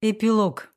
Эпилог.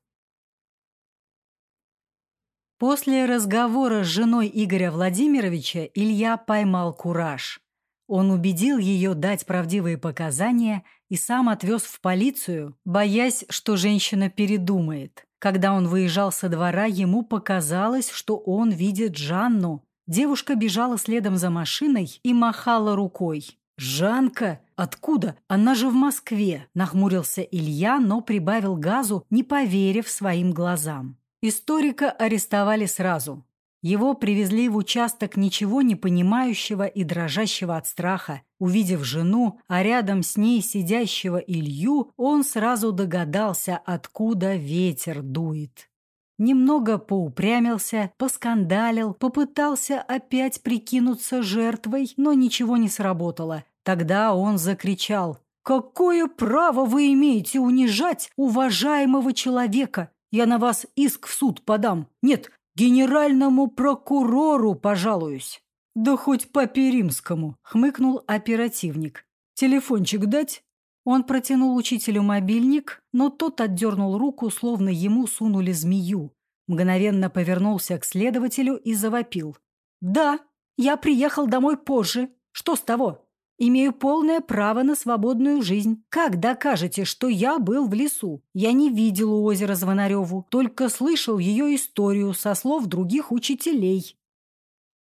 После разговора с женой Игоря Владимировича Илья поймал кураж. Он убедил ее дать правдивые показания и сам отвез в полицию, боясь, что женщина передумает. Когда он выезжал со двора, ему показалось, что он видит Жанну. Девушка бежала следом за машиной и махала рукой. «Жанка? Откуда? Она же в Москве!» – нахмурился Илья, но прибавил газу, не поверив своим глазам. Историка арестовали сразу. Его привезли в участок ничего не понимающего и дрожащего от страха. Увидев жену, а рядом с ней сидящего Илью, он сразу догадался, откуда ветер дует. Немного поупрямился, поскандалил, попытался опять прикинуться жертвой, но ничего не сработало. Тогда он закричал. «Какое право вы имеете унижать уважаемого человека? Я на вас иск в суд подам. Нет, генеральному прокурору пожалуюсь». «Да хоть папе римскому», — хмыкнул оперативник. «Телефончик дать?» Он протянул учителю мобильник, но тот отдернул руку, словно ему сунули змею. Мгновенно повернулся к следователю и завопил. «Да, я приехал домой позже. Что с того? Имею полное право на свободную жизнь. Как докажете, что я был в лесу? Я не видел у озера Звонареву, только слышал ее историю со слов других учителей».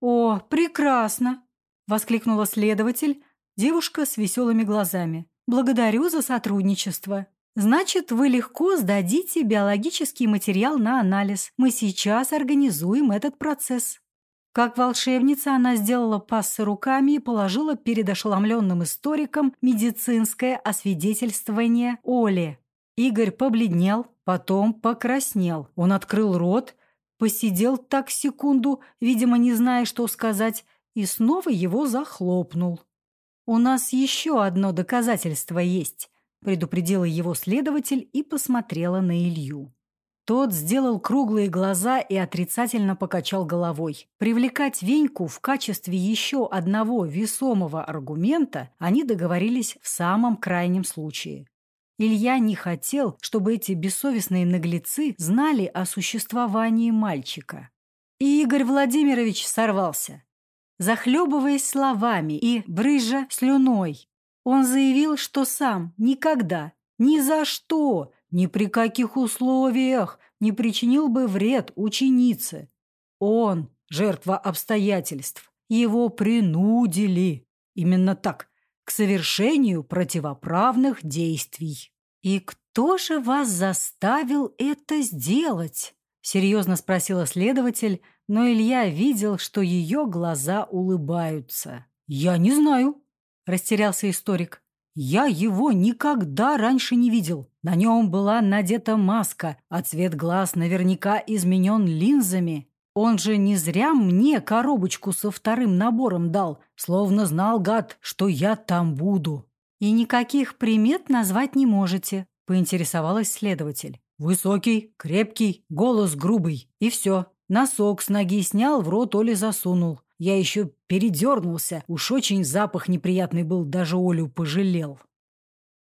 «О, прекрасно!» — воскликнула следователь, девушка с веселыми глазами. «Благодарю за сотрудничество. Значит, вы легко сдадите биологический материал на анализ. Мы сейчас организуем этот процесс». Как волшебница она сделала пассы руками и положила перед ошеломленным историком медицинское освидетельствование Оли. Игорь побледнел, потом покраснел. Он открыл рот, посидел так секунду, видимо, не зная, что сказать, и снова его захлопнул. «У нас еще одно доказательство есть», — предупредила его следователь и посмотрела на Илью. Тот сделал круглые глаза и отрицательно покачал головой. Привлекать Веньку в качестве еще одного весомого аргумента они договорились в самом крайнем случае. Илья не хотел, чтобы эти бессовестные наглецы знали о существовании мальчика. И Игорь Владимирович сорвался. Захлебываясь словами и брыжа слюной, он заявил, что сам никогда, ни за что ни при каких условиях не причинил бы вред ученице. Он – жертва обстоятельств. Его принудили. Именно так, к совершению противоправных действий. «И кто же вас заставил это сделать?» – серьезно спросила следователь, но Илья видел, что ее глаза улыбаются. «Я не знаю», – растерялся историк. Я его никогда раньше не видел. На нем была надета маска, а цвет глаз наверняка изменен линзами. Он же не зря мне коробочку со вторым набором дал, словно знал, гад, что я там буду. И никаких примет назвать не можете, поинтересовалась следователь. Высокий, крепкий, голос грубый. И все. Носок с ноги снял, в рот Оли засунул. Я еще передернулся. Уж очень запах неприятный был, даже Олю пожалел.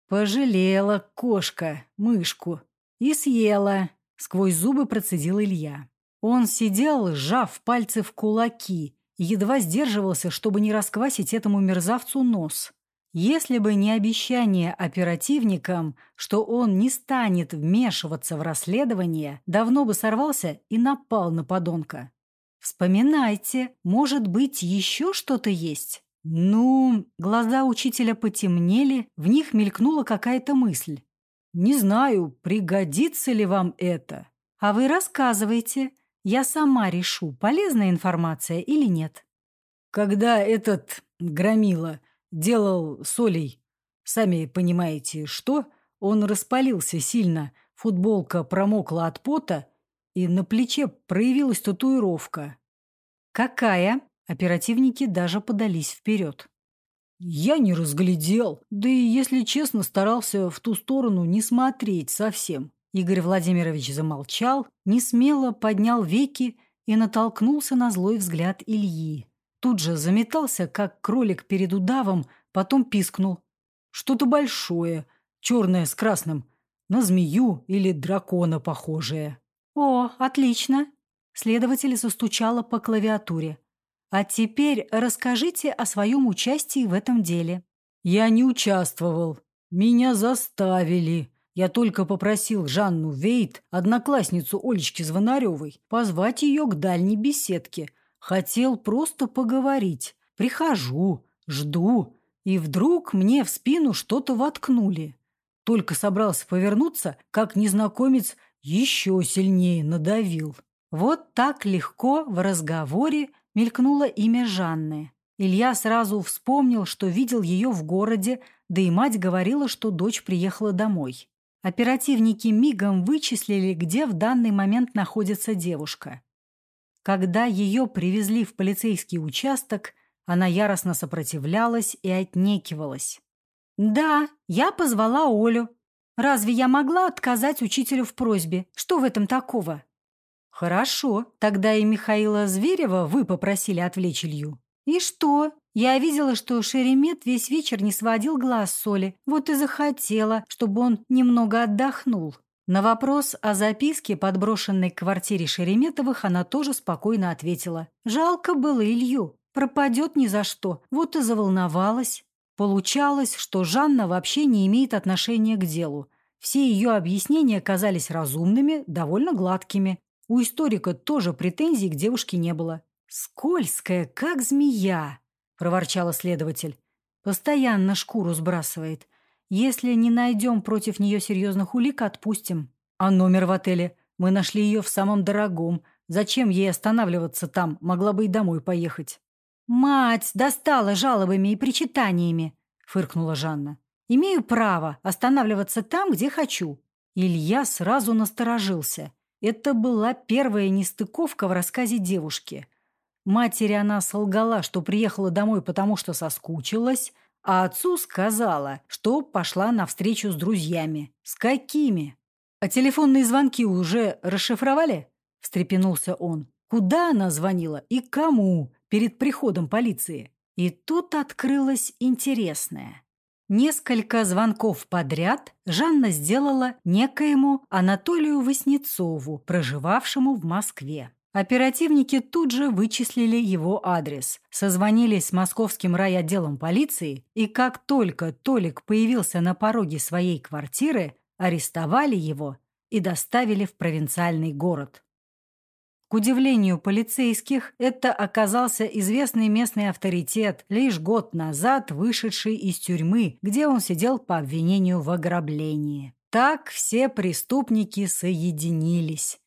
Пожалела кошка мышку и съела. Сквозь зубы процедил Илья. Он сидел, сжав пальцы в кулаки, и едва сдерживался, чтобы не расквасить этому мерзавцу нос. Если бы не обещание оперативникам, что он не станет вмешиваться в расследование, давно бы сорвался и напал на подонка. Вспоминайте, может быть, еще что-то есть? Ну, глаза учителя потемнели, в них мелькнула какая-то мысль. Не знаю, пригодится ли вам это. А вы рассказывайте. Я сама решу, полезная информация или нет. Когда этот громила делал солей, сами понимаете, что, он распалился сильно, футболка промокла от пота, и на плече проявилась татуировка. «Какая?» Оперативники даже подались вперед. Я не разглядел, да и, если честно, старался в ту сторону не смотреть совсем. Игорь Владимирович замолчал, не смело поднял веки и натолкнулся на злой взгляд Ильи. Тут же заметался, как кролик перед удавом, потом пискнул. Что-то большое, черное с красным. на змею или дракона похожее». «О, отлично!» Следователь застучала по клавиатуре. «А теперь расскажите о своем участии в этом деле». «Я не участвовал. Меня заставили. Я только попросил Жанну Вейт, одноклассницу Олечки Звонаревой, позвать ее к дальней беседке. Хотел просто поговорить. Прихожу, жду, и вдруг мне в спину что-то воткнули. Только собрался повернуться, как незнакомец еще сильнее надавил. Вот так легко в разговоре мелькнуло имя Жанны. Илья сразу вспомнил, что видел ее в городе, да и мать говорила, что дочь приехала домой. Оперативники мигом вычислили, где в данный момент находится девушка. Когда ее привезли в полицейский участок, она яростно сопротивлялась и отнекивалась. «Да, я позвала Олю. Разве я могла отказать учителю в просьбе? Что в этом такого?» «Хорошо, тогда и Михаила Зверева вы попросили отвлечь Илью». «И что? Я видела, что Шеремет весь вечер не сводил глаз с Соли, вот и захотела, чтобы он немного отдохнул». На вопрос о записке, подброшенной к квартире Шереметовых, она тоже спокойно ответила. «Жалко было Илью. Пропадет ни за что. Вот и заволновалась». Получалось, что Жанна вообще не имеет отношения к делу. Все ее объяснения казались разумными, довольно гладкими. У историка тоже претензий к девушке не было. «Скользкая, как змея», – проворчала следователь. «Постоянно шкуру сбрасывает. Если не найдем против нее серьезных улик, отпустим. А номер в отеле? Мы нашли ее в самом дорогом. Зачем ей останавливаться там? Могла бы и домой поехать. «Мать достала жалобами и причитаниями», — фыркнула Жанна. «Имею право останавливаться там, где хочу». Илья сразу насторожился. Это была первая нестыковка в рассказе девушки. Матери она солгала, что приехала домой, потому что соскучилась, а отцу сказала, что пошла на встречу с друзьями. С какими? А телефонные звонки уже расшифровали? Встрепенулся он. Куда она звонила и кому перед приходом полиции? И тут открылось интересное. Несколько звонков подряд Жанна сделала некоему Анатолию Васнецову, проживавшему в Москве. Оперативники тут же вычислили его адрес, созвонились с московским райотделом полиции, и как только Толик появился на пороге своей квартиры, арестовали его и доставили в провинциальный город. К удивлению полицейских, это оказался известный местный авторитет, лишь год назад вышедший из тюрьмы, где он сидел по обвинению в ограблении. Так все преступники соединились.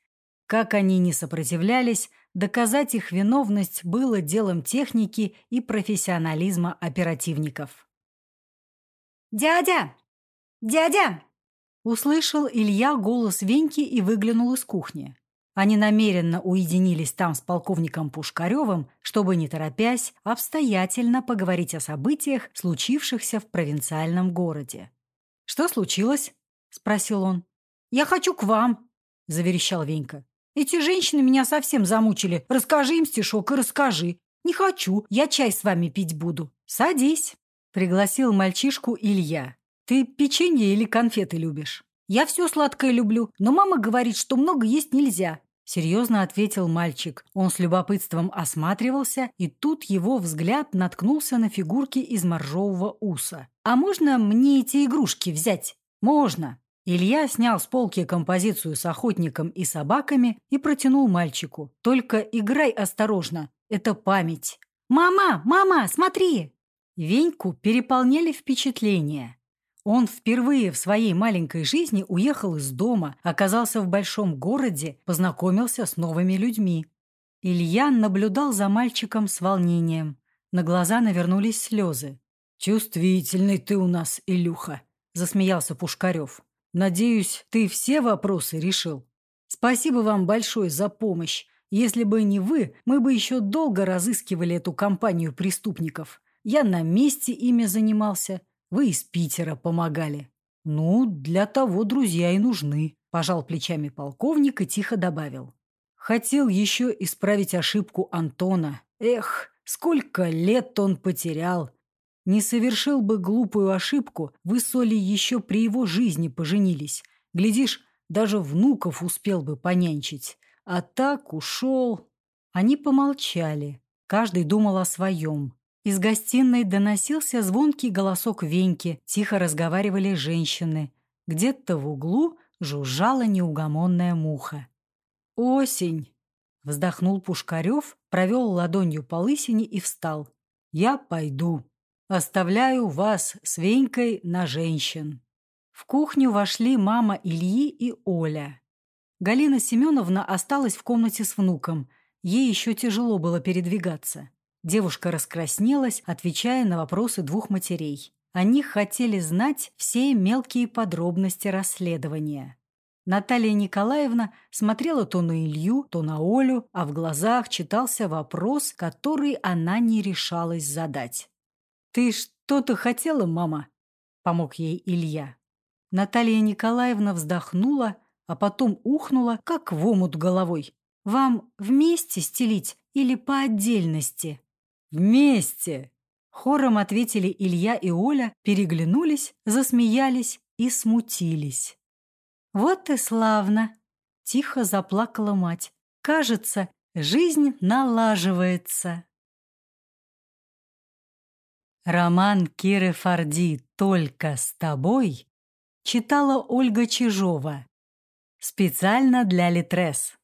Как они не сопротивлялись, доказать их виновность было делом техники и профессионализма оперативников. «Дядя! Дядя!» Услышал Илья голос Веньки и выглянул из кухни. Они намеренно уединились там с полковником Пушкаревым, чтобы, не торопясь, обстоятельно поговорить о событиях, случившихся в провинциальном городе. «Что случилось?» – спросил он. «Я хочу к вам», – заверещал Венька. Эти женщины меня совсем замучили. Расскажи им стишок и расскажи. Не хочу, я чай с вами пить буду. Садись, пригласил мальчишку Илья. Ты печенье или конфеты любишь? Я все сладкое люблю, но мама говорит, что много есть нельзя. Серьезно ответил мальчик. Он с любопытством осматривался, и тут его взгляд наткнулся на фигурки из моржового уса. «А можно мне эти игрушки взять?» «Можно», Илья снял с полки композицию с охотником и собаками и протянул мальчику. «Только играй осторожно, это память». «Мама, мама, смотри!» Веньку переполняли впечатления. Он впервые в своей маленькой жизни уехал из дома, оказался в большом городе, познакомился с новыми людьми. Илья наблюдал за мальчиком с волнением. На глаза навернулись слезы. «Чувствительный ты у нас, Илюха», — засмеялся Пушкарев. Надеюсь, ты все вопросы решил. Спасибо вам большое за помощь. Если бы не вы, мы бы еще долго разыскивали эту компанию преступников. Я на месте ими занимался, вы из Питера помогали. Ну, для того друзья и нужны, пожал плечами полковник и тихо добавил. Хотел еще исправить ошибку Антона. Эх, сколько лет он потерял. Не совершил бы глупую ошибку, вы с Олей еще при его жизни поженились. Глядишь, даже внуков успел бы понянчить. А так ушел. Они помолчали. Каждый думал о своем. Из гостиной доносился звонкий голосок Веньки, тихо разговаривали женщины. Где-то в углу жужжала неугомонная муха. «Осень!» — вздохнул Пушкарев, провел ладонью по лысине и встал. «Я пойду. Оставляю вас с Венькой на женщин». В кухню вошли мама Ильи и Оля. Галина Семеновна осталась в комнате с внуком. Ей еще тяжело было передвигаться. Девушка раскраснелась, отвечая на вопросы двух матерей. Они хотели знать все мелкие подробности расследования. Наталья Николаевна смотрела то на Илью, то на Олю, а в глазах читался вопрос, который она не решалась задать. «Ты что-то хотела, мама?» – помог ей Илья. Наталья Николаевна вздохнула, а потом ухнула, как в омут головой. «Вам вместе стелить или по отдельности?» «Вместе!» Хором ответили Илья и Оля, переглянулись, засмеялись и смутились. «Вот и славно!» – тихо заплакала мать. «Кажется, жизнь налаживается». Роман Киры Форди «Только с тобой» читала Ольга Чижова. Специально для Литрес.